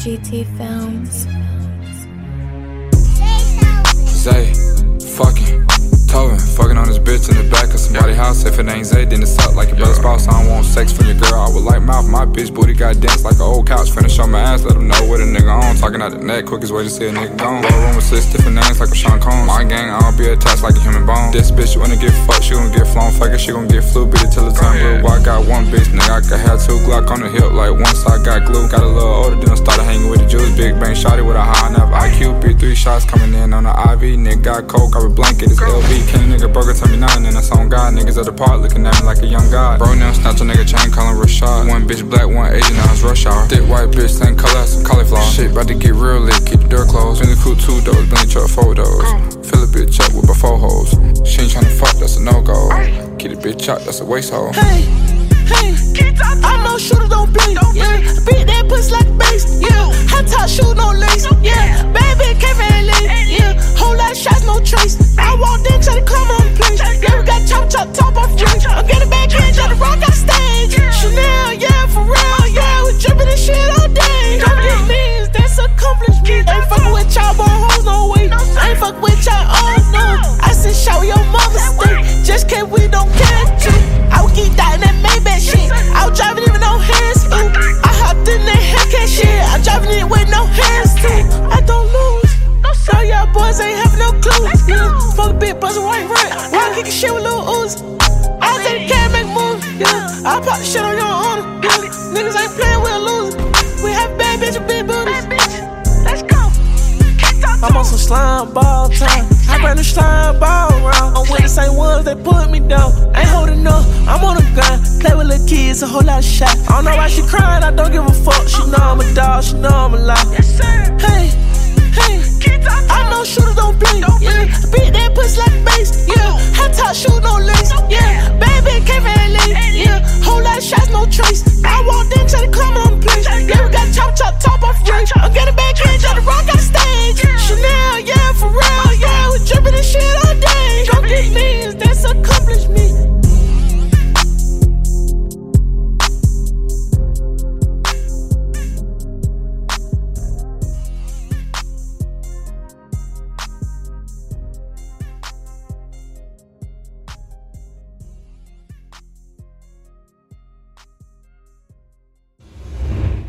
GT Films. Zay, fucking, Tovin, fucking on this bitch in the back of somebody's house. If it ain't Zay, then it's up like your brother's spouse. I don't want sex from your girl. I would like mouth. My bitch booty got dense like an old couch. Finna show my ass, let them know what a nigga on. Talking out the neck, quickest way to see a nigga gone. Roll room with six different names like a Sean Combs. My gang, I don't be attached like a human bone. This bitch wanna get fucked, she gon' get flown. Fuck it, she gon' get flu, beat it till it's time blue. I got one bitch, nigga, I could have two Glock on the hip like one side got glue. Got a little older, then I started hanging with the Jews. Big bang shotty with a high enough IQ. Beat three shots coming in on the IV. Nigga got coke, got a blanket, it's LV. King nigga it, tell me nothing, and that's on God. Niggas at the park looking at me like a young god. Bro, now snatch a nigga chain, callin' Rashad. One bitch black, one Asian, now it's rush hour. Thick white bitch, same color, some cauliflower. Shit, about to get real lit, keep the door closed. Bentley coupe two doors, Bentley truck four doors. Fill a bitch up with my four hoes. The bitch out, that's a waste hole. Hey, hey, I'm no shooter, don't blink. Yeah, beat that pussy like a bass. Yeah, hot top shoe, no lace. Yeah, baby, can't late. Yeah, whole lot of shots, no trace. I walked in, try to climb on the place. Yeah, we got chop, chop, top off range. I'm getting back in, try to rock out stage. Chanel, yeah, for real. Yeah, we dripping this shit all day. Don't get means, that's accomplishment. Ain't fucking with y'all, boy, hoes, no way. I ain't fucking with y'all, oh no. I said, show your mama stay. Just cause we boys ain't have no clue. Yeah. Fuck a big buzz white rent. Why kicking shit with little ooze? I the cab, make moves. Yeah. I pop the shit on your honor. Yeah. Niggas ain't playing, we'll lose. We have bad bitch with big booties. Let's go. I'm on some slime ball time. I ran the slime ball round. I'm with the same ones that put me down. Ain't holding up, I'm on a gun. Play with little kids, a whole lot of shot. I don't know why she crying, I don't give a fuck. She know I'm a dog, she know I'm a lie. Yes, sir. Hey, hey, I'm chop top off rich.